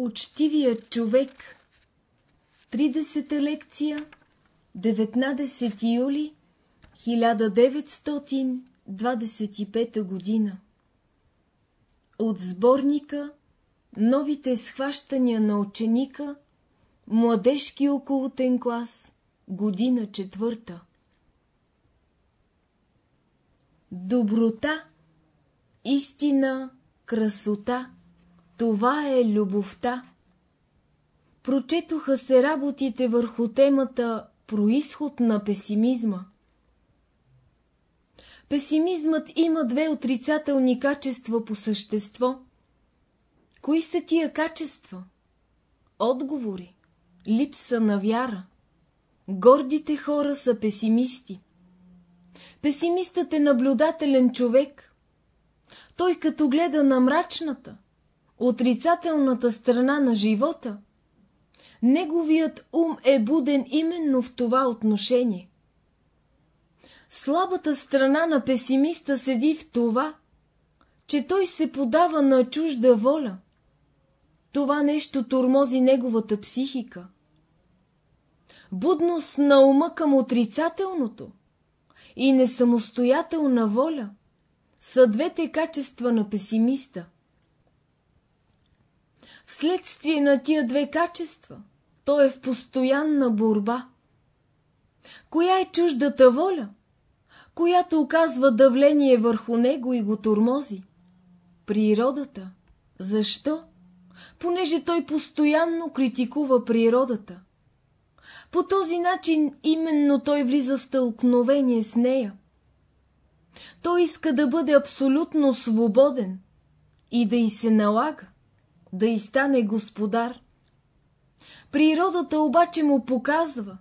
Учтивият човек. 30-та лекция. 19 юли 1925 година. От сборника Новите схващания на ученика. Младежки околотен клас. Година четвърта Доброта, истина, красота това е любовта. Прочетоха се работите върху темата Происход на песимизма. Песимизмът има две отрицателни качества по същество. Кои са тия качества? Отговори. Липса на вяра. Гордите хора са песимисти. Песимистът е наблюдателен човек. Той като гледа на мрачната, отрицателната страна на живота, неговият ум е буден именно в това отношение. Слабата страна на песимиста седи в това, че той се подава на чужда воля. Това нещо турмози неговата психика. Будност на ума към отрицателното и несамостоятелна воля са двете качества на песимиста – Вследствие на тия две качества, той е в постоянна борба. Коя е чуждата воля, която оказва давление върху него и го тормози? Природата. Защо? Понеже той постоянно критикува природата. По този начин именно той влиза в стълкновение с нея. Той иска да бъде абсолютно свободен и да й се налага да и стане господар. Природата обаче му показва,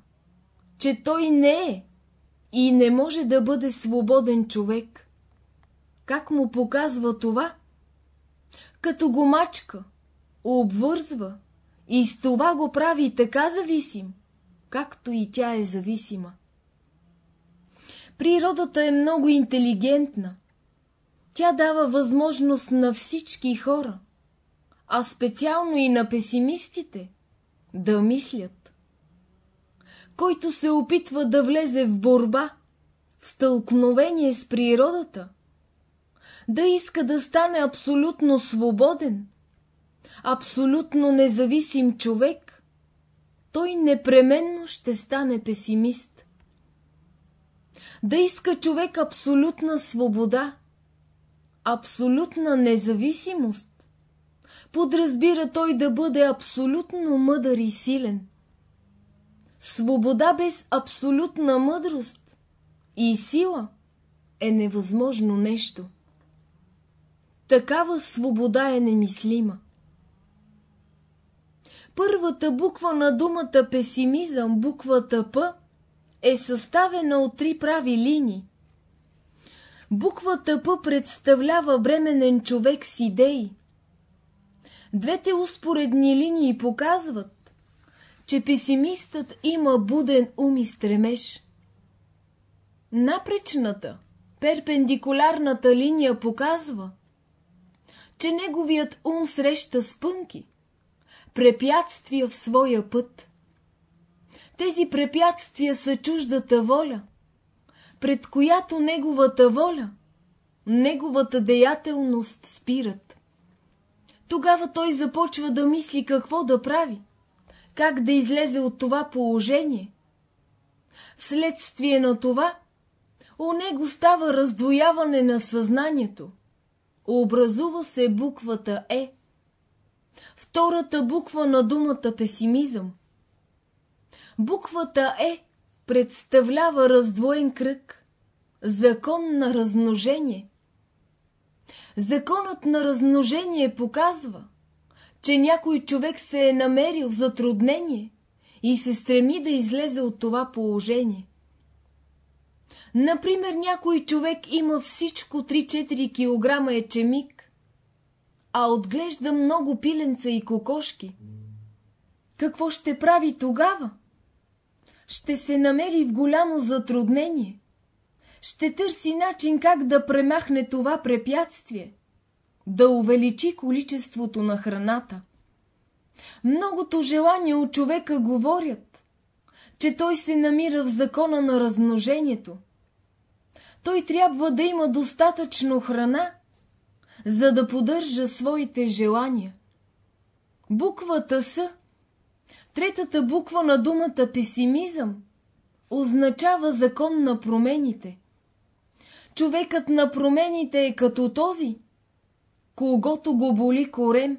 че той не е и не може да бъде свободен човек. Как му показва това? Като го мачка, обвързва и с това го прави така зависим, както и тя е зависима. Природата е много интелигентна. Тя дава възможност на всички хора – а специално и на песимистите, да мислят. Който се опитва да влезе в борба, в стълкновение с природата, да иска да стане абсолютно свободен, абсолютно независим човек, той непременно ще стане песимист. Да иска човек абсолютна свобода, абсолютна независимост, подразбира той да бъде абсолютно мъдър и силен. Свобода без абсолютна мъдрост и сила е невъзможно нещо. Такава свобода е немислима. Първата буква на думата песимизъм, буквата П, е съставена от три прави линии. Буквата П представлява бременен човек с идеи, Двете успоредни линии показват, че песимистът има буден ум и стремеж. Напречната, перпендикулярната линия показва, че неговият ум среща спънки, препятствия в своя път. Тези препятствия са чуждата воля, пред която неговата воля, неговата деятелност спират. Тогава той започва да мисли какво да прави, как да излезе от това положение. Вследствие на това, у него става раздвояване на съзнанието. Образува се буквата Е. Втората буква на думата песимизъм. Буквата Е представлява раздвоен кръг, закон на размножение. Законът на размножение показва, че някой човек се е намерил в затруднение и се стреми да излезе от това положение. Например, някой човек има всичко 3-4 кг ечемик, а отглежда много пиленца и кокошки. Какво ще прави тогава? Ще се намери в голямо затруднение ще търси начин как да премахне това препятствие, да увеличи количеството на храната. Многото желания от човека говорят, че той се намира в закона на размножението. Той трябва да има достатъчно храна, за да поддържа своите желания. Буквата С, третата буква на думата песимизъм, означава закон на промените. Човекът на промените е като този, когато го боли корем.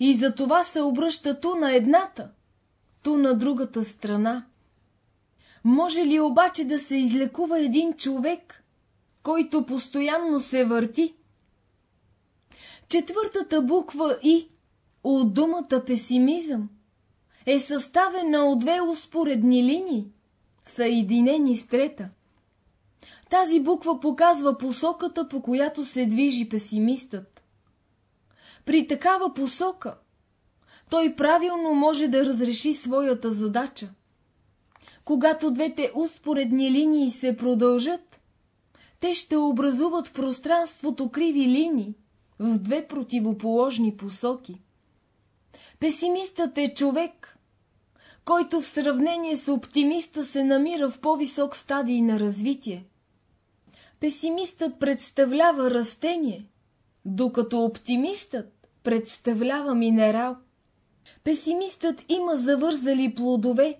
И за това се обръща ту на едната, ту на другата страна. Може ли обаче да се излекува един човек, който постоянно се върти? Четвъртата буква И от думата песимизъм е съставена от две успоредни линии, съединени с трета. Тази буква показва посоката, по която се движи песимистът. При такава посока той правилно може да разреши своята задача. Когато двете успоредни линии се продължат, те ще образуват в пространството криви линии в две противоположни посоки. Песимистът е човек, който в сравнение с оптимиста се намира в по-висок стадий на развитие. Песимистът представлява растение, докато оптимистът представлява минерал. Песимистът има завързали плодове,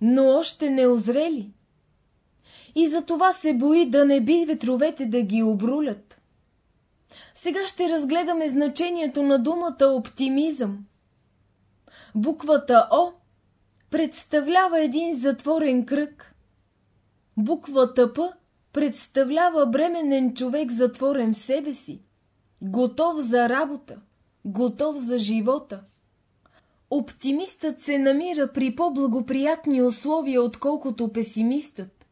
но още не озрели. И за това се бои да не би ветровете да ги обрулят. Сега ще разгледаме значението на думата оптимизъм. Буквата О представлява един затворен кръг. Буквата П представлява бременен човек затворен в себе си, готов за работа, готов за живота. Оптимистът се намира при по-благоприятни условия, отколкото песимистът.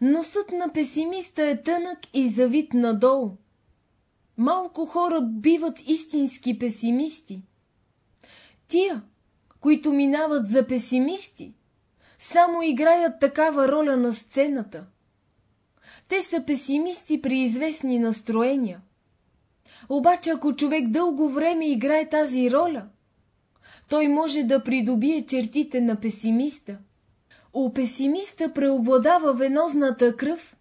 Носът на песимиста е тънък и завит надолу. Малко хора биват истински песимисти. Тия, които минават за песимисти, само играят такава роля на сцената. Те са песимисти при известни настроения. Обаче ако човек дълго време играе тази роля, той може да придобие чертите на песимиста. У песимиста преобладава венозната кръв,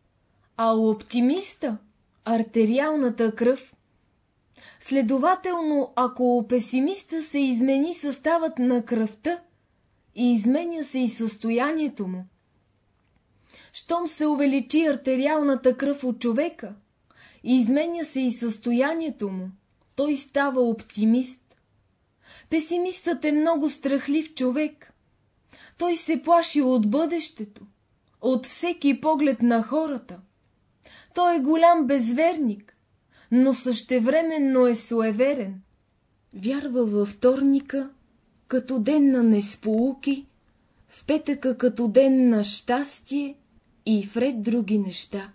а у оптимиста – артериалната кръв. Следователно, ако у песимиста се измени съставът на кръвта, и изменя се и състоянието му. Щом се увеличи артериалната кръв от човека, изменя се и състоянието му, той става оптимист. Песимистът е много страхлив човек. Той се плаши от бъдещето, от всеки поглед на хората. Той е голям безверник, но същевременно е суеверен. Вярва във вторника като ден на несполуки, в петъка като ден на щастие и в ред други неща.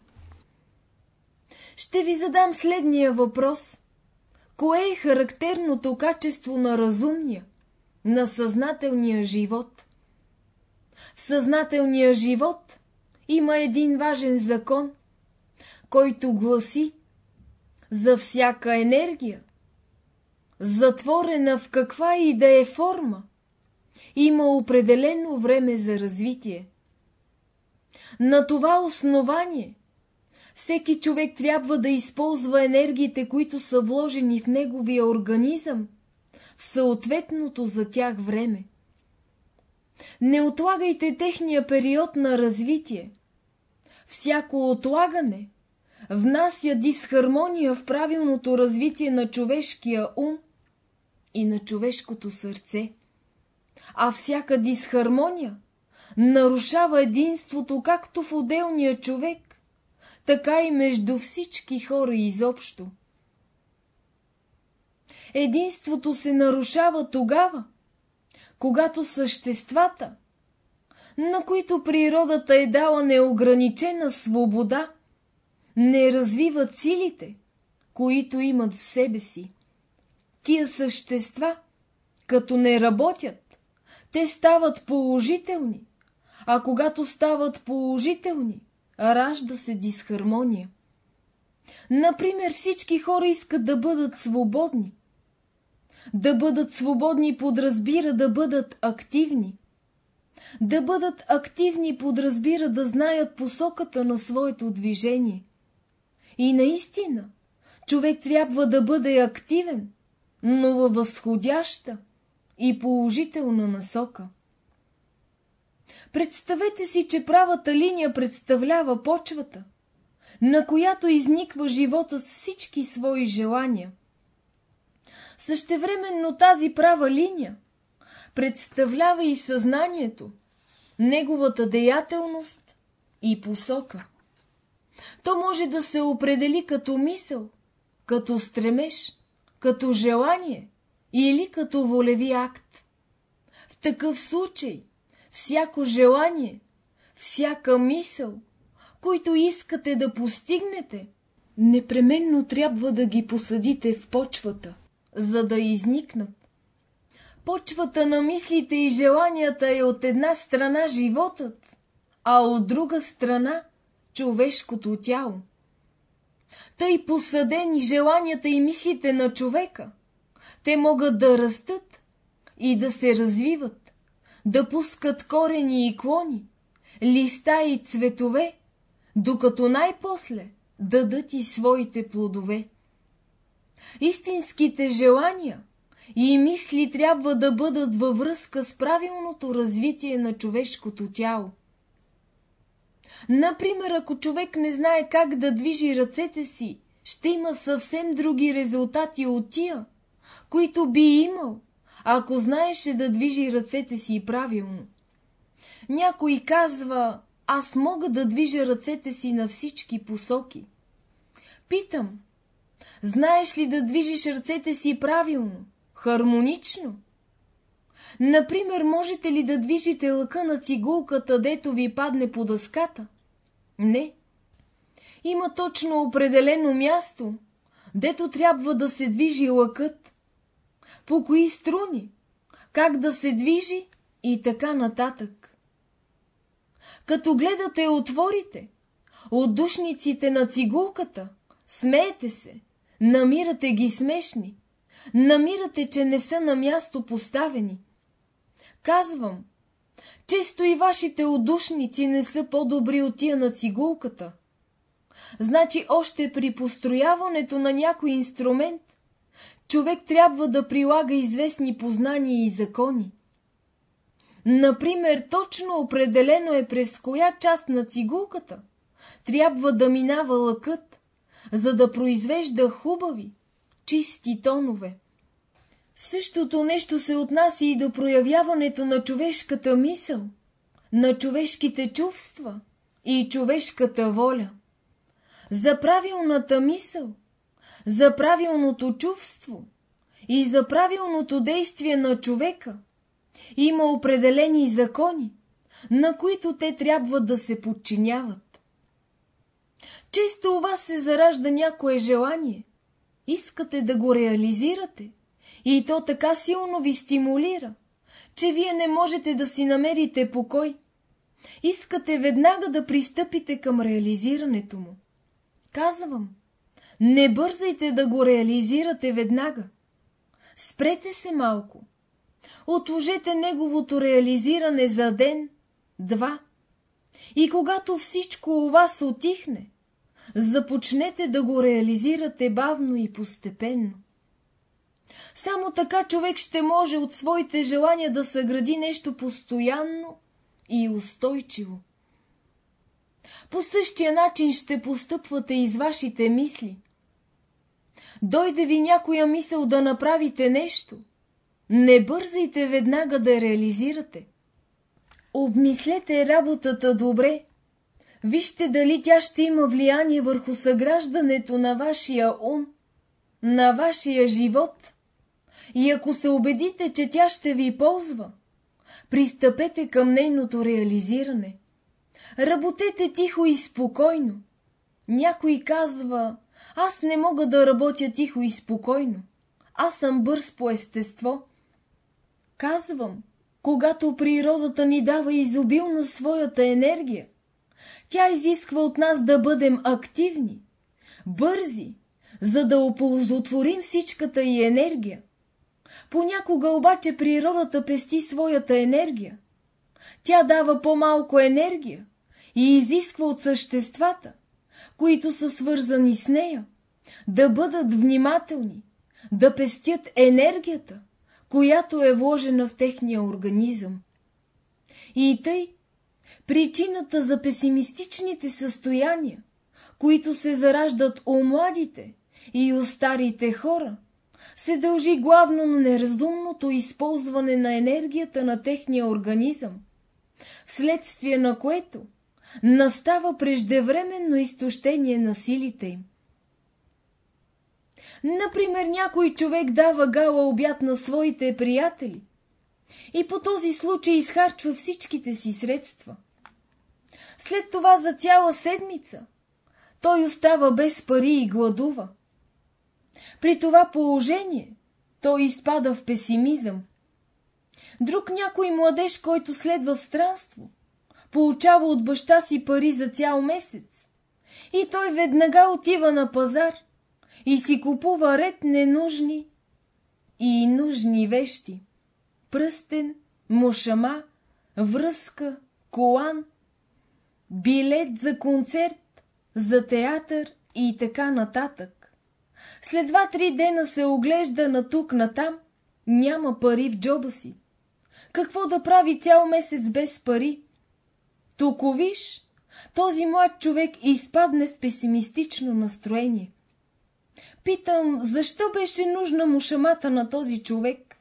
Ще ви задам следния въпрос. Кое е характерното качество на разумния, на съзнателния живот? В съзнателния живот има един важен закон, който гласи за всяка енергия, затворена в каква и да е форма, има определено време за развитие. На това основание всеки човек трябва да използва енергиите, които са вложени в неговия организъм, в съответното за тях време. Не отлагайте техния период на развитие. Всяко отлагане внася дисхармония в правилното развитие на човешкия ум и на човешкото сърце. А всяка дисхармония нарушава единството както в отделния човек, така и между всички хора изобщо. Единството се нарушава тогава, когато съществата, на които природата е дала неограничена свобода, не развиват силите, които имат в себе си. Тия същества, като не работят, те стават положителни, а когато стават положителни, ражда се дисхармония. Например, всички хора искат да бъдат свободни. Да бъдат свободни подразбира да бъдат активни. Да бъдат активни подразбира да знаят посоката на своето движение. И наистина, човек трябва да бъде активен, но във възходяща и положителна насока. Представете си, че правата линия представлява почвата, на която изниква живота с всички свои желания. Същевременно тази права линия представлява и съзнанието, неговата деятелност и посока. То може да се определи като мисъл, като стремеж, като желание или като волеви акт. В такъв случай всяко желание, всяка мисъл, които искате да постигнете, непременно трябва да ги посадите в почвата, за да изникнат. Почвата на мислите и желанията е от една страна животът, а от друга страна човешкото тяло. Тъй посадени желанията и мислите на човека, те могат да растат и да се развиват, да пускат корени и клони, листа и цветове, докато най-после дадат и своите плодове. Истинските желания и мисли трябва да бъдат във връзка с правилното развитие на човешкото тяло. Например, ако човек не знае как да движи ръцете си, ще има съвсем други резултати от тия, които би имал, ако знаеше да движи ръцете си правилно. Някой казва, аз мога да движа ръцете си на всички посоки. Питам, знаеш ли да движиш ръцете си правилно, хармонично? Например, можете ли да движите лъка на цигулката, дето ви падне по дъската? Не. Има точно определено място, дето трябва да се движи лъкът. По кои струни, как да се движи и така нататък. Като гледате отворите, отдушниците на цигулката, смеете се, намирате ги смешни, намирате, че не са на място поставени. Казвам, често и вашите отдушници не са по-добри от тия на цигулката. Значи още при построяването на някой инструмент, човек трябва да прилага известни познания и закони. Например, точно определено е през коя част на цигулката трябва да минава лъкът, за да произвежда хубави, чисти тонове. Същото нещо се отнася и до проявяването на човешката мисъл, на човешките чувства и човешката воля. За правилната мисъл, за правилното чувство и за правилното действие на човека има определени закони, на които те трябва да се подчиняват. Често у вас се заражда някое желание, искате да го реализирате – и то така силно ви стимулира, че вие не можете да си намерите покой. Искате веднага да пристъпите към реализирането му. Казвам, не бързайте да го реализирате веднага. Спрете се малко. Отложете неговото реализиране за ден, два. И когато всичко у вас отихне, започнете да го реализирате бавно и постепенно. Само така човек ще може от своите желания да съгради нещо постоянно и устойчиво. По същия начин ще постъпвате и вашите мисли. Дойде ви някоя мисъл да направите нещо, не бързайте веднага да реализирате. Обмислете работата добре. Вижте дали тя ще има влияние върху съграждането на вашия ум, на вашия живот и ако се убедите, че тя ще ви ползва, пристъпете към нейното реализиране. Работете тихо и спокойно. Някой казва, аз не мога да работя тихо и спокойно. Аз съм бърз по естество. Казвам, когато природата ни дава изобилно своята енергия, тя изисква от нас да бъдем активни, бързи, за да оползотворим всичката и енергия. Понякога обаче природата пести своята енергия. Тя дава по-малко енергия и изисква от съществата, които са свързани с нея, да бъдат внимателни, да пестят енергията, която е вложена в техния организъм. И тъй, причината за песимистичните състояния, които се зараждат у младите и у старите хора, се дължи главно на неразумното използване на енергията на техния организъм, вследствие на което настава преждевременно изтощение на силите им. Например, някой човек дава гала обяд на своите приятели и по този случай изхарчва всичките си средства. След това за цяла седмица той остава без пари и гладува. При това положение той изпада в песимизъм. Друг някой младеж, който следва в странство, получава от баща си пари за цял месец и той веднага отива на пазар и си купува ред ненужни и нужни вещи. Пръстен, мушама, връзка, колан, билет за концерт, за театър и така нататък. След два-три дена се оглежда на тук, на там, няма пари в джоба си. Какво да прави цял месец без пари? Тук този млад човек изпадне в песимистично настроение. Питам, защо беше нужна му шамата на този човек?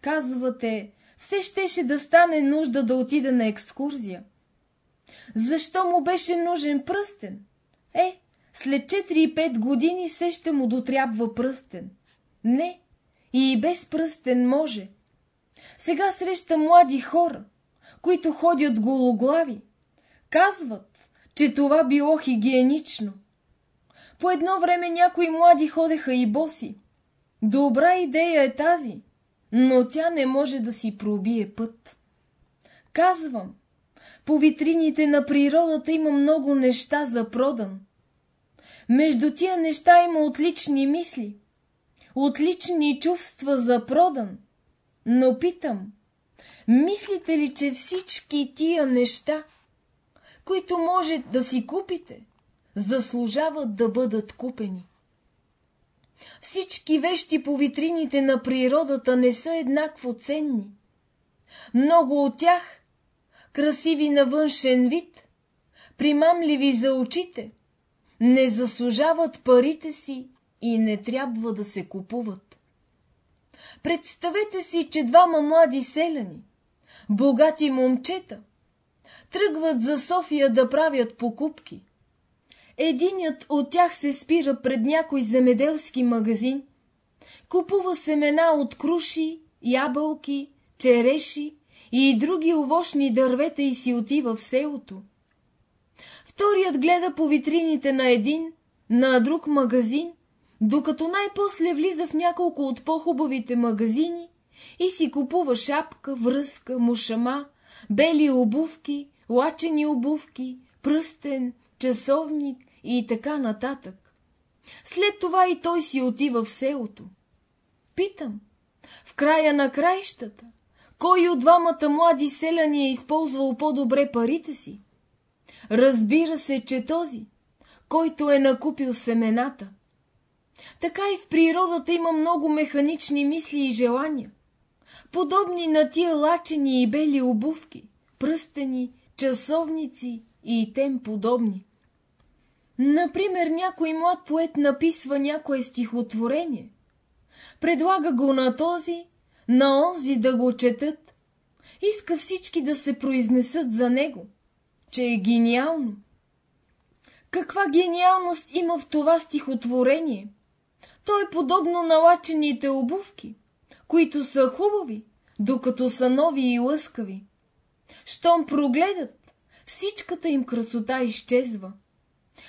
Казвате, все щеше да стане нужда да отида на екскурзия. Защо му беше нужен пръстен? Е, след 4-5 години все ще му дотрябва пръстен. Не, и без пръстен може. Сега среща млади хора, които ходят гологлави. Казват, че това било хигиенично. По едно време някои млади ходеха и боси. Добра идея е тази, но тя не може да си пробие път. Казвам, по витрините на природата има много неща за продан. Между тия неща има отлични мисли, отлични чувства за продан. Но питам, мислите ли, че всички тия неща, които може да си купите, заслужават да бъдат купени? Всички вещи по витрините на природата не са еднакво ценни. Много от тях, красиви на външен вид, примамливи за очите, не заслужават парите си и не трябва да се купуват. Представете си, че двама млади селяни, богати момчета, тръгват за София да правят покупки. Единият от тях се спира пред някой земеделски магазин, купува семена от круши, ябълки, череши и други овощни дървета и си отива в селото. Вторият гледа по витрините на един, на друг магазин, докато най-после влиза в няколко от по-хубавите магазини и си купува шапка, връзка, мушама, бели обувки, лачени обувки, пръстен, часовник и така нататък. След това и той си отива в селото. Питам, в края на краищата, кой от двамата млади селяни е използвал по-добре парите си? Разбира се, че този, който е накупил семената. Така и в природата има много механични мисли и желания, подобни на тия лачени и бели обувки, пръстени, часовници и тем подобни. Например, някой млад поет написва някое стихотворение. Предлага го на този, на онзи да го четат. Иска всички да се произнесат за него, че е гениално. Каква гениалност има в това стихотворение? То е подобно на лачените обувки, които са хубави, докато са нови и лъскави. Щом прогледат, всичката им красота изчезва.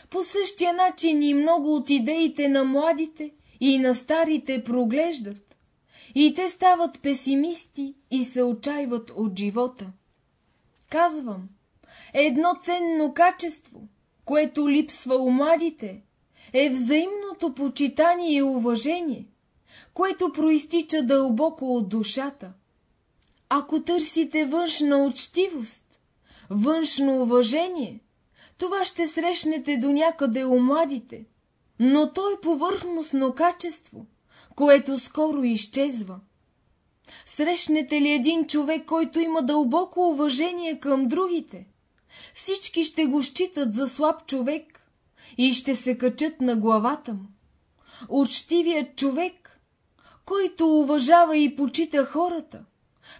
По същия начин и много от идеите на младите и на старите проглеждат. И те стават песимисти и се отчаиват от живота. Казвам, едно ценно качество, което липсва у младите, е взаимното почитание и уважение, което проистича дълбоко от душата. Ако търсите външна учтивост, външно уважение, това ще срещнете до някъде у младите, но то е повърхностно качество, което скоро изчезва. Срещнете ли един човек, който има дълбоко уважение към другите, всички ще го считат за слаб човек и ще се качат на главата му. Учтивият човек, който уважава и почита хората,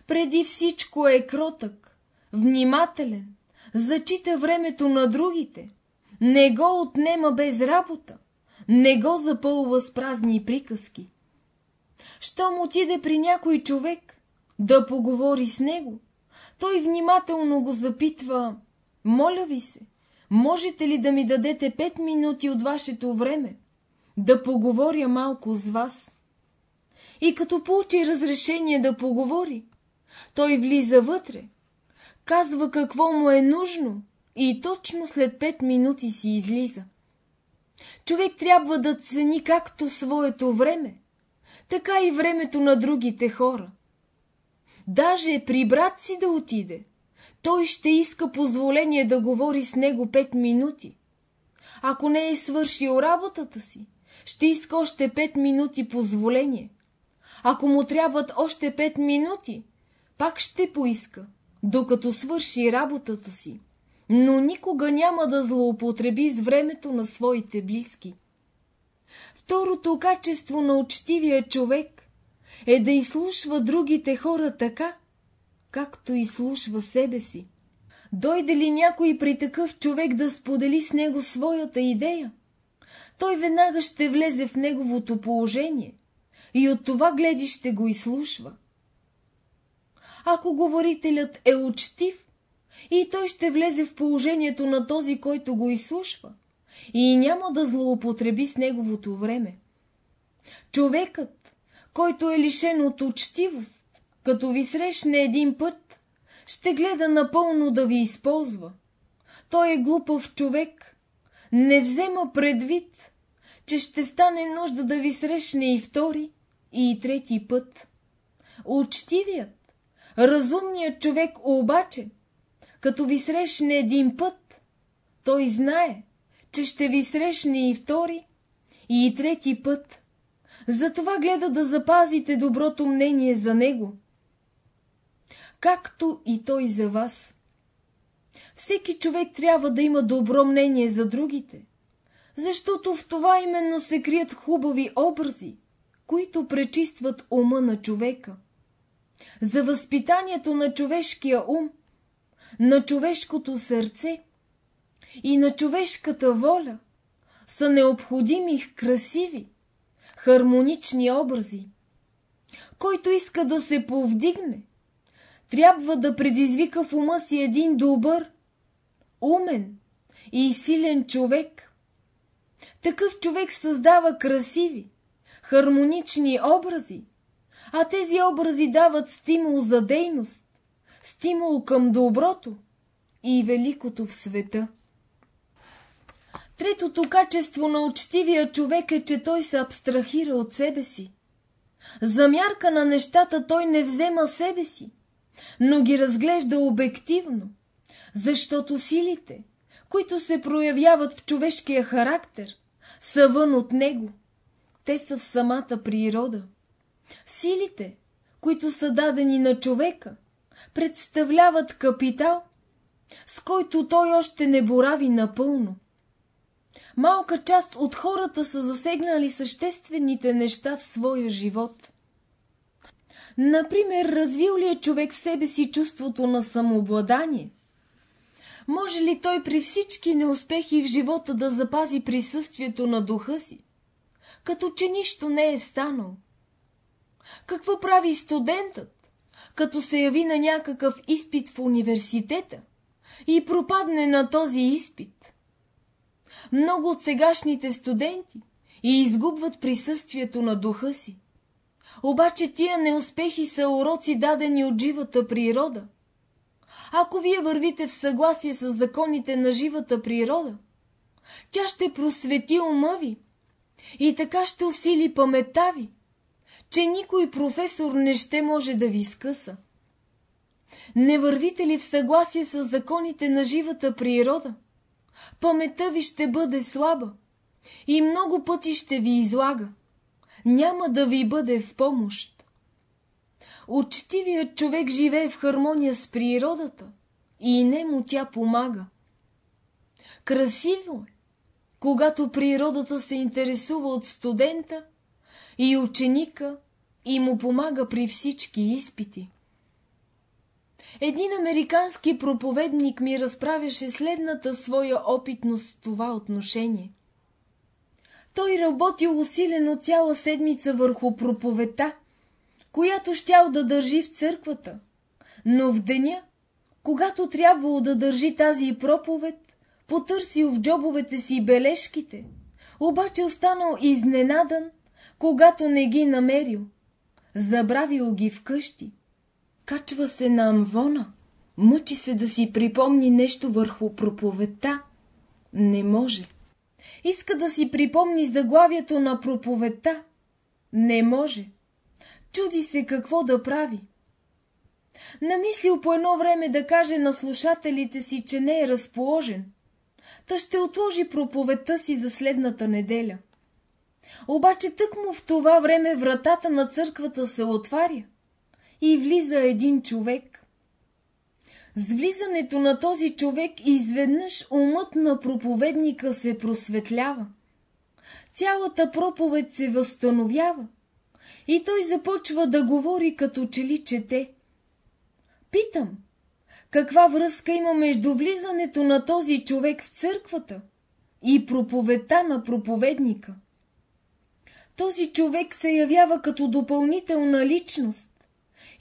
преди всичко е кротък, внимателен, зачита времето на другите, не го отнема без работа, не го запълва с празни приказки. Щом отиде при някой човек да поговори с него, той внимателно го запитва моля ви се, можете ли да ми дадете пет минути от вашето време, да поговоря малко с вас? И като получи разрешение да поговори, той влиза вътре, казва какво му е нужно и точно след пет минути си излиза. Човек трябва да цени както своето време, така и времето на другите хора. Даже при брат си да отиде, той ще иска позволение да говори с него пет минути. Ако не е свършил работата си, ще иска още пет минути позволение. Ако му трябват още пет минути, пак ще поиска, докато свърши работата си, но никога няма да злоупотреби с времето на своите близки. Второто качество на учтивия човек е да изслушва другите хора така, както изслушва себе си. Дойде ли някой при такъв човек да сподели с него своята идея? Той веднага ще влезе в неговото положение и от това гледище го изслушва. Ако говорителят е учтив, и той ще влезе в положението на този, който го изслушва, и няма да злоупотреби с неговото време. Човекът, който е лишен от учтивост, като ви срещне един път, ще гледа напълно да ви използва. Той е глупав човек, не взема предвид, че ще стане нужда да ви срещне и втори, и трети път. Учтивият, разумният човек обаче, като ви срещне един път, той знае, че ще ви срещне и втори, и трети път. Затова гледа да запазите доброто мнение за него както и той за вас. Всеки човек трябва да има добро мнение за другите, защото в това именно се крият хубави образи, които пречистват ума на човека. За възпитанието на човешкия ум, на човешкото сърце и на човешката воля са необходими красиви, хармонични образи. Който иска да се повдигне, трябва да предизвика в ума си един добър, умен и силен човек. Такъв човек създава красиви, хармонични образи, а тези образи дават стимул за дейност, стимул към доброто и великото в света. Третото качество на учтивия човек е, че той се абстрахира от себе си. За мярка на нещата той не взема себе си, но ги разглежда обективно, защото силите, които се проявяват в човешкия характер, са вън от него. Те са в самата природа. Силите, които са дадени на човека, представляват капитал, с който той още не борави напълно. Малка част от хората са засегнали съществените неща в своя живот. Например, развил ли е човек в себе си чувството на самообладание? Може ли той при всички неуспехи в живота да запази присъствието на духа си, като че нищо не е станало? Какво прави студентът, като се яви на някакъв изпит в университета и пропадне на този изпит? Много от сегашните студенти и изгубват присъствието на духа си. Обаче тия неуспехи са уроци дадени от живата природа. Ако вие вървите в съгласие с законите на живата природа, тя ще просвети ума ви и така ще усили паметта ви, че никой професор не ще може да ви скъса. Не вървите ли в съгласие с законите на живата природа? Паметта ви ще бъде слаба и много пъти ще ви излага. Няма да ви бъде в помощ. Учтивият човек живее в хармония с природата и не му тя помага. Красиво е, когато природата се интересува от студента и ученика и му помага при всички изпити. Един американски проповедник ми разправяше следната своя опитност в това отношение. Той работил усилено цяла седмица върху проповета, която щял да държи в църквата, но в деня, когато трябвало да държи тази проповед, потърсил в джобовете си бележките, обаче останал изненадан, когато не ги намерил, забравил ги вкъщи. Качва се на амвона, мъчи се да си припомни нещо върху проповедта. Не може. Иска да си припомни заглавието на проповедта. Не може. Чуди се какво да прави. Намислил по едно време да каже на слушателите си, че не е разположен. Та ще отложи проповедта си за следната неделя. Обаче тъкмо в това време вратата на църквата се отваря и влиза един човек. С влизането на този човек изведнъж умът на проповедника се просветлява. Цялата проповед се възстановява и той започва да говори като че ли чете. Питам, каква връзка има между влизането на този човек в църквата и проповедта на проповедника? Този човек се явява като допълнителна личност,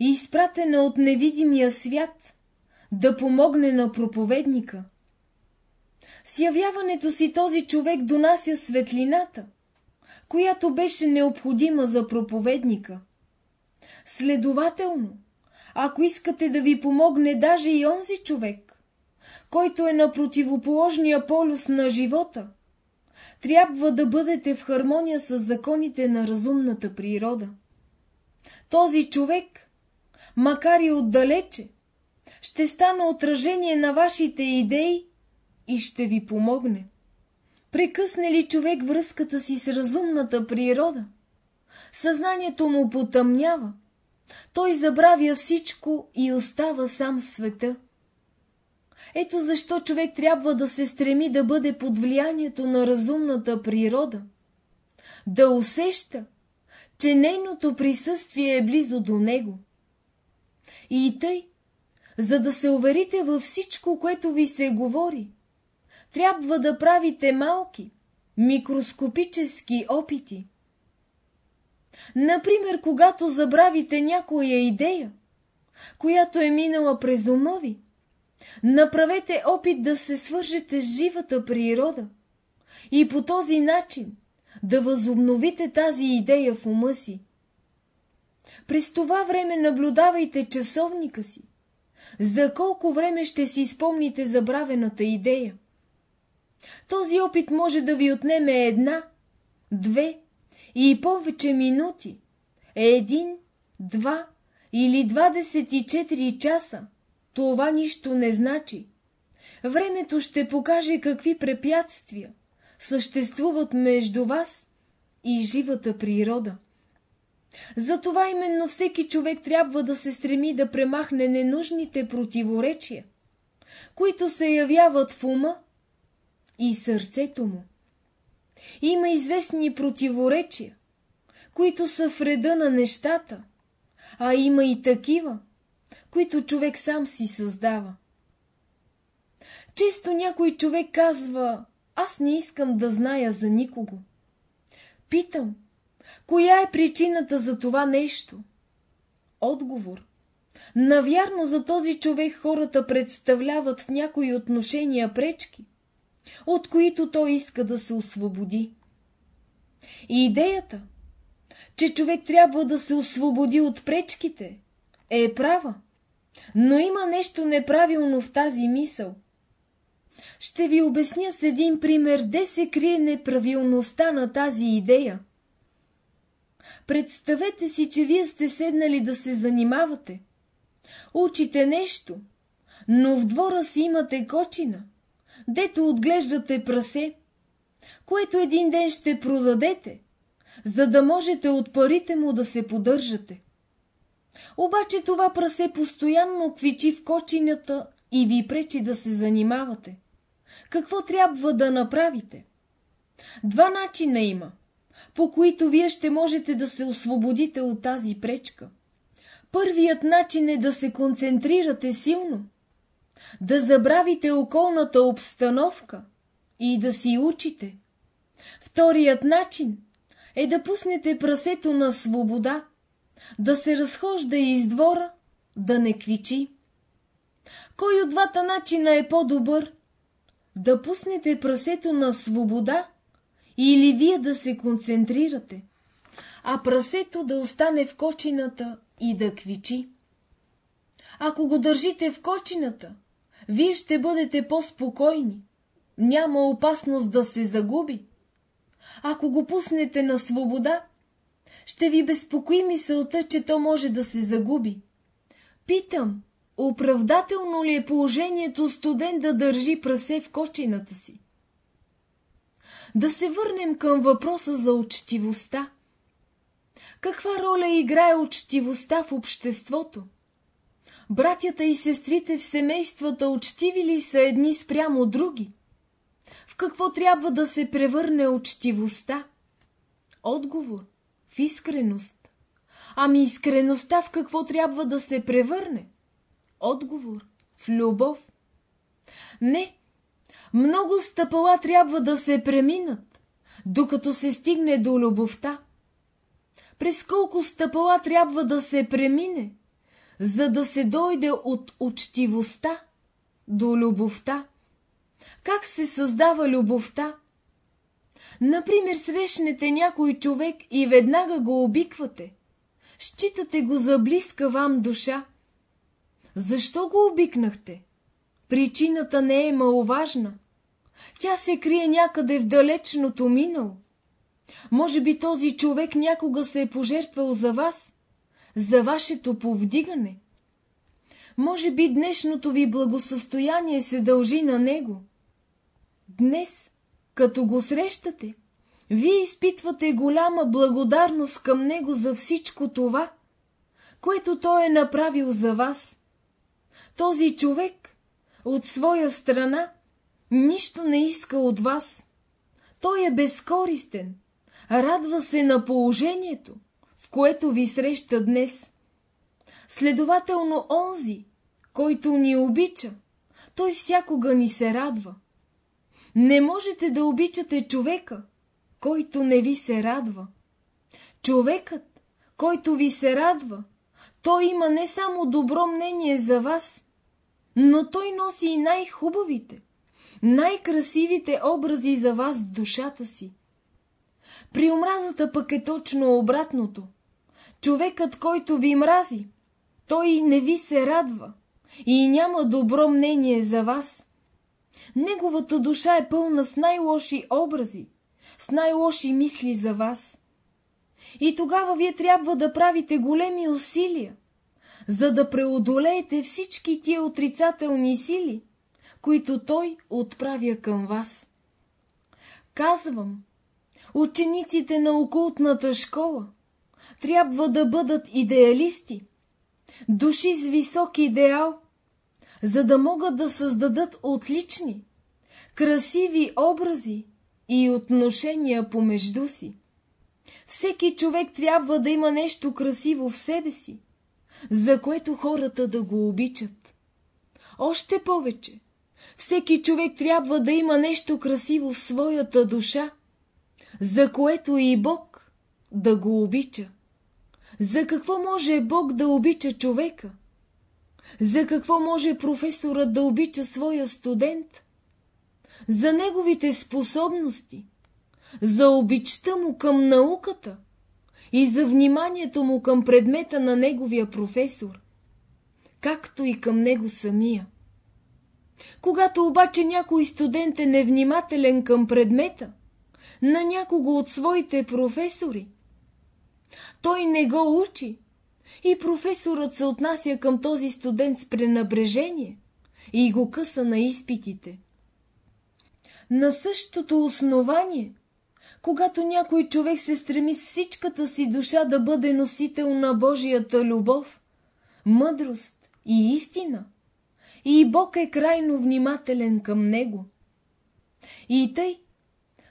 изпратена от невидимия свят, да помогне на проповедника. С явяването си този човек донася светлината, която беше необходима за проповедника. Следователно, ако искате да ви помогне даже и онзи човек, който е на противоположния полюс на живота, трябва да бъдете в хармония с законите на разумната природа. Този човек макар и отдалече, ще стане отражение на вашите идеи и ще ви помогне. Прекъсне ли човек връзката си с разумната природа? Съзнанието му потъмнява. Той забравя всичко и остава сам света. Ето защо човек трябва да се стреми да бъде под влиянието на разумната природа, да усеща, че нейното присъствие е близо до него. И тъй, за да се уверите във всичко, което ви се говори, трябва да правите малки, микроскопически опити. Например, когато забравите някоя идея, която е минала през ума ви, направете опит да се свържете с живата природа и по този начин да възобновите тази идея в ума си. През това време наблюдавайте часовника си. За колко време ще си спомните забравената идея? Този опит може да ви отнеме една, две и повече минути, един, два или двадесет и четири часа. Това нищо не значи. Времето ще покаже какви препятствия съществуват между вас и живата природа. Затова именно всеки човек трябва да се стреми да премахне ненужните противоречия, които се явяват в ума и сърцето му. Има известни противоречия, които са в реда на нещата, а има и такива, които човек сам си създава. Често някой човек казва, аз не искам да зная за никого. Питам, Коя е причината за това нещо? Отговор. Навярно за този човек хората представляват в някои отношения пречки, от които той иска да се освободи. И идеята, че човек трябва да се освободи от пречките, е права, но има нещо неправилно в тази мисъл. Ще ви обясня с един пример, де се крие неправилността на тази идея – Представете си, че вие сте седнали да се занимавате. Учите нещо, но в двора си имате кочина, дето отглеждате прасе, което един ден ще продадете, за да можете от парите му да се поддържате. Обаче това прасе постоянно квичи в кочината и ви пречи да се занимавате. Какво трябва да направите? Два начина има, по които вие ще можете да се освободите от тази пречка. Първият начин е да се концентрирате силно, да забравите околната обстановка и да си учите. Вторият начин е да пуснете прасето на свобода, да се разхожда из двора, да не квичи. Кой от двата начина е по-добър? Да пуснете прасето на свобода или вие да се концентрирате, а прасето да остане в кочината и да квичи. Ако го държите в кочината, вие ще бъдете по-спокойни. Няма опасност да се загуби. Ако го пуснете на свобода, ще ви безпокои мисълта, че то може да се загуби. Питам, оправдателно ли е положението студент да държи прасе в кочината си? Да се върнем към въпроса за учтивостта. Каква роля играе учтивостта в обществото? Братята и сестрите в семействата учтиви ли са едни спрямо други? В какво трябва да се превърне учтивостта? Отговор – в искреност. Ами искреността в какво трябва да се превърне? Отговор – в любов. Не, много стъпала трябва да се преминат, докато се стигне до любовта. През колко стъпала трябва да се премине, за да се дойде от учтивостта до любовта. Как се създава любовта? Например, срещнете някой човек и веднага го обиквате. Считате го за близка вам душа. Защо го обикнахте? Причината не е маловажна. Тя се крие някъде в далечното минало. Може би този човек някога се е пожертвал за вас, за вашето повдигане. Може би днешното ви благосъстояние се дължи на него. Днес, като го срещате, вие изпитвате голяма благодарност към него за всичко това, което той е направил за вас. Този човек, от своя страна, нищо не иска от вас. Той е безкористен, радва се на положението, което ви среща днес. Следователно онзи, който ни обича, той всякога ни се радва. Не можете да обичате човека, който не ви се радва. Човекът, който ви се радва, той има не само добро мнение за вас, но той носи и най-хубавите, най-красивите образи за вас в душата си. При омразата пък е точно обратното. Човекът, който ви мрази, той не ви се радва и няма добро мнение за вас. Неговата душа е пълна с най-лоши образи, с най-лоши мисли за вас. И тогава вие трябва да правите големи усилия, за да преодолеете всички тия отрицателни сили, които той отправя към вас. Казвам, учениците на окултната школа трябва да бъдат идеалисти, души с висок идеал, за да могат да създадат отлични, красиви образи и отношения помежду си. Всеки човек трябва да има нещо красиво в себе си, за което хората да го обичат. Още повече, всеки човек трябва да има нещо красиво в своята душа, за което и Бог да го обича. За какво може Бог да обича човека? За какво може професорът да обича своя студент? За неговите способности, за обичта му към науката и за вниманието му към предмета на неговия професор, както и към него самия. Когато обаче някой студент е невнимателен към предмета, на някого от своите професори, Той не го учи. И професорът се отнася към този студент с пренабрежение и го къса на изпитите. На същото основание, когато някой човек се стреми с всичката си душа да бъде носител на Божията любов, мъдрост и истина, и Бог е крайно внимателен към него. И тъй,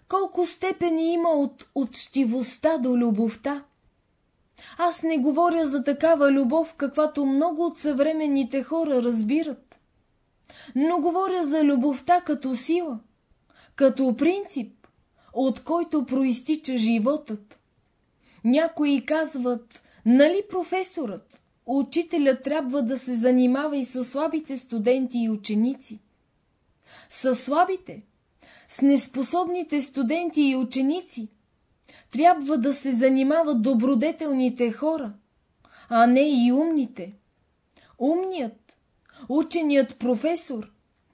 колко степени има от учтивостта до любовта. Аз не говоря за такава любов, каквато много от съвременните хора разбират, но говоря за любовта като сила, като принцип, от който проистича животът. Някои казват, нали професорът, учителят трябва да се занимава и с слабите студенти и ученици. С слабите, с неспособните студенти и ученици трябва да се занимават добродетелните хора, а не и умните. Умният, ученият професор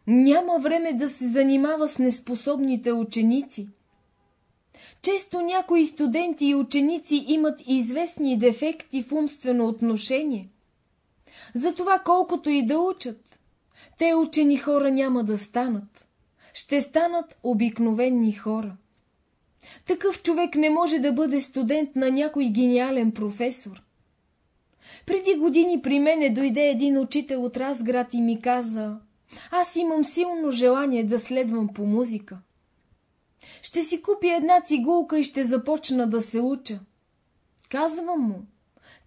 няма време да се занимава с неспособните ученици. Често някои студенти и ученици имат известни дефекти в умствено отношение. Затова колкото и да учат, те учени хора няма да станат. Ще станат обикновени хора. Такъв човек не може да бъде студент на някой гениален професор. Преди години при мене дойде един учител от Разград и ми каза, аз имам силно желание да следвам по музика. Ще си купя една цигулка и ще започна да се уча. Казвам му,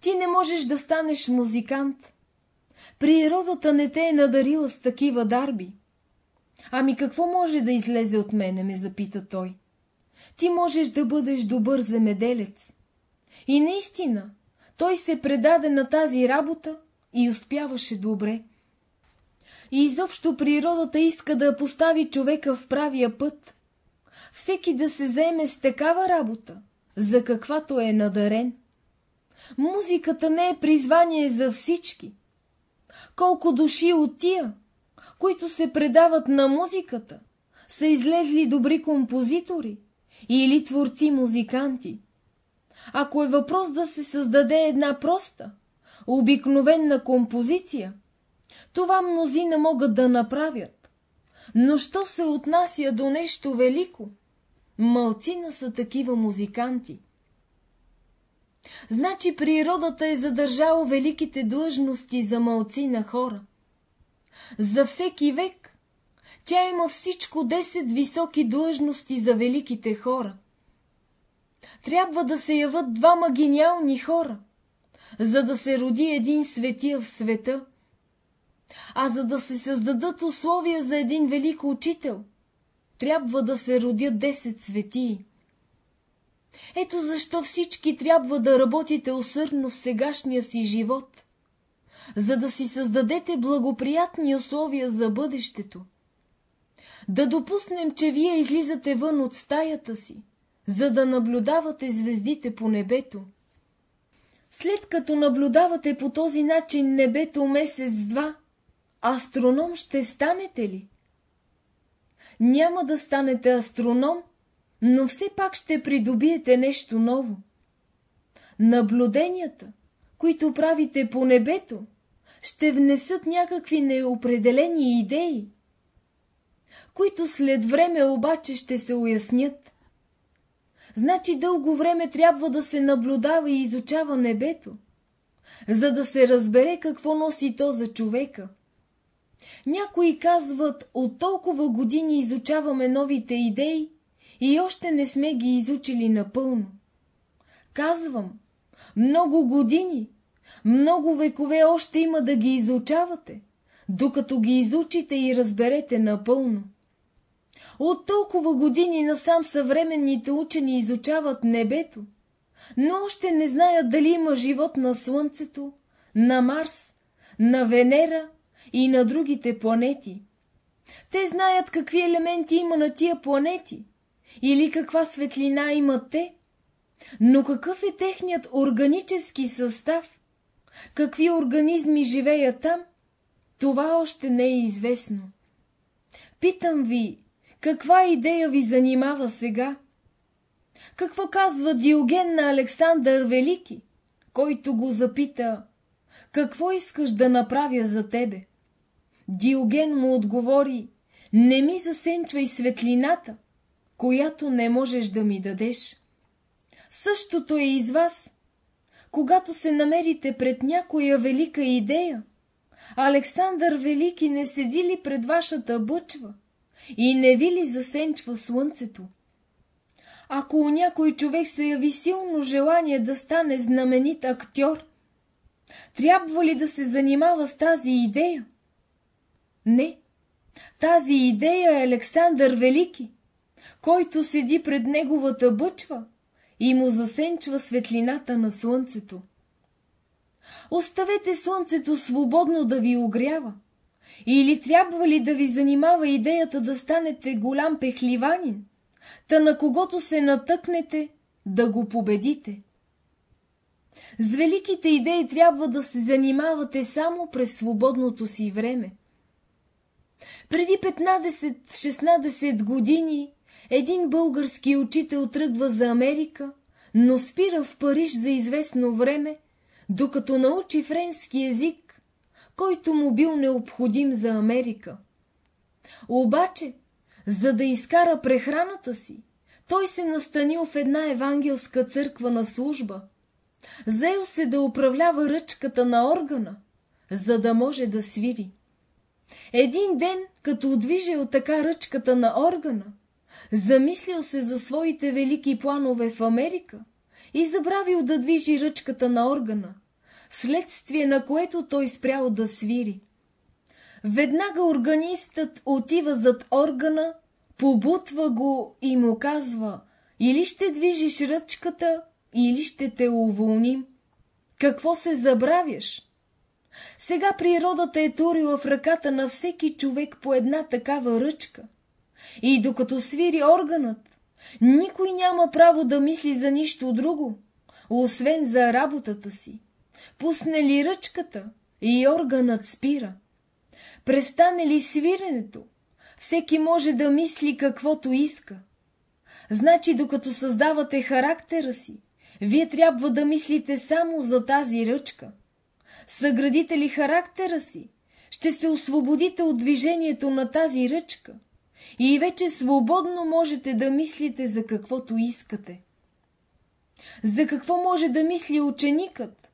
ти не можеш да станеш музикант. Природата не те е надарила с такива дарби. Ами какво може да излезе от мене, ме запита той. Ти можеш да бъдеш добър земеделец. И наистина, той се предаде на тази работа и успяваше добре. И изобщо природата иска да постави човека в правия път. Всеки да се заеме с такава работа, за каквато е надарен. Музиката не е призвание за всички. Колко души от тия, които се предават на музиката, са излезли добри композитори или творци-музиканти. Ако е въпрос да се създаде една проста, обикновена композиция, това мнозина могат да направят. Но що се отнася до нещо велико? Малцина са такива музиканти. Значи природата е задържала великите длъжности за малцина хора. За всеки век тя има всичко 10 високи длъжности за великите хора. Трябва да се яват двама гениални хора, за да се роди един светия в света – а за да се създадат условия за един велик учител, трябва да се родят 10 светии. Ето защо всички трябва да работите усърдно в сегашния си живот, за да си създадете благоприятни условия за бъдещето. Да допуснем, че вие излизате вън от стаята си, за да наблюдавате звездите по небето. След като наблюдавате по този начин небето месец-два, Астроном ще станете ли? Няма да станете астроном, но все пак ще придобиете нещо ново. Наблюденията, които правите по небето, ще внесат някакви неопределени идеи, които след време обаче ще се уяснят. Значи дълго време трябва да се наблюдава и изучава небето, за да се разбере какво носи то за човека. Някои казват, от толкова години изучаваме новите идеи и още не сме ги изучили напълно. Казвам, много години, много векове още има да ги изучавате, докато ги изучите и разберете напълно. От толкова години насам съвременните учени изучават небето, но още не знаят дали има живот на Слънцето, на Марс, на Венера и на другите планети. Те знаят какви елементи има на тия планети или каква светлина имат те, но какъв е техният органически състав, какви организми живеят там, това още не е известно. Питам ви, каква идея ви занимава сега? Какво казва Диоген на Александър Велики, който го запита, какво искаш да направя за тебе? Диоген му отговори, не ми засенчвай светлината, която не можеш да ми дадеш. Същото е и с вас. Когато се намерите пред някоя велика идея, Александър Велики не седи ли пред вашата бъчва и не ви ли засенчва слънцето? Ако у някой човек се яви силно желание да стане знаменит актьор, трябва ли да се занимава с тази идея? Не. Тази идея е Александър Велики, който седи пред неговата бъчва и му засенчва светлината на слънцето. Оставете слънцето свободно да ви огрява. Или трябва ли да ви занимава идеята да станете голям пехливанин, та на когото се натъкнете, да го победите? С великите идеи трябва да се занимавате само през свободното си време. Преди 15-16 години един български учител тръгва за Америка, но спира в Париж за известно време, докато научи френски език, който му бил необходим за Америка. Обаче, за да изкара прехраната си, той се настанил в една евангелска църква на служба. Заел се да управлява ръчката на органа, за да може да свири. Един ден, като отвижил така ръчката на органа, замислил се за своите велики планове в Америка и забравил да движи ръчката на органа, следствие на което той спрял да свири. Веднага органистът отива зад органа, побутва го и му казва или ще движиш ръчката, или ще те уволним. Какво се забравяш? Сега природата е турила в ръката на всеки човек по една такава ръчка. И докато свири органът, никой няма право да мисли за нищо друго, освен за работата си. Пусне ли ръчката и органът спира. Престане ли свиренето, всеки може да мисли каквото иска. Значи, докато създавате характера си, вие трябва да мислите само за тази ръчка. Съградите ли характера си, ще се освободите от движението на тази ръчка и вече свободно можете да мислите за каквото искате. За какво може да мисли ученикът,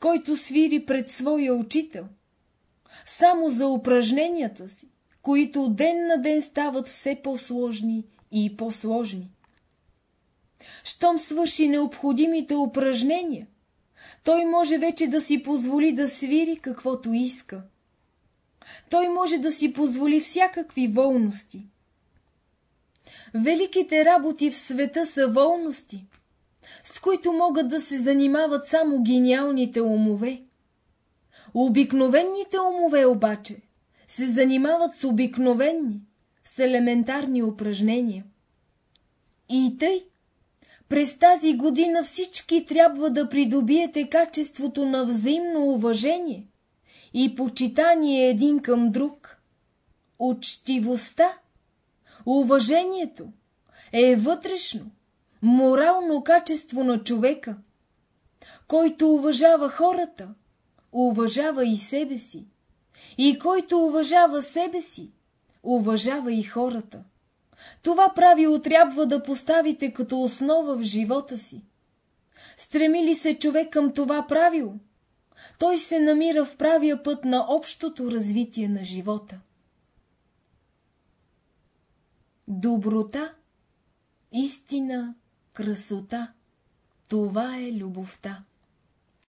който свири пред своя учител? Само за упражненията си, които ден на ден стават все по-сложни и по-сложни. Щом свърши необходимите упражнения, той може вече да си позволи да свири каквото иска. Той може да си позволи всякакви волности. Великите работи в света са волности, с които могат да се занимават само гениалните умове. Обикновените умове обаче се занимават с обикновени, с елементарни упражнения. И тъй, през тази година всички трябва да придобиете качеството на взаимно уважение и почитание един към друг. Учтивостта, уважението е вътрешно, морално качество на човека, който уважава хората, уважава и себе си, и който уважава себе си, уважава и хората. Това правило трябва да поставите като основа в живота си. Стреми ли се човек към това правило? Той се намира в правия път на общото развитие на живота. Доброта, истина, красота – това е любовта.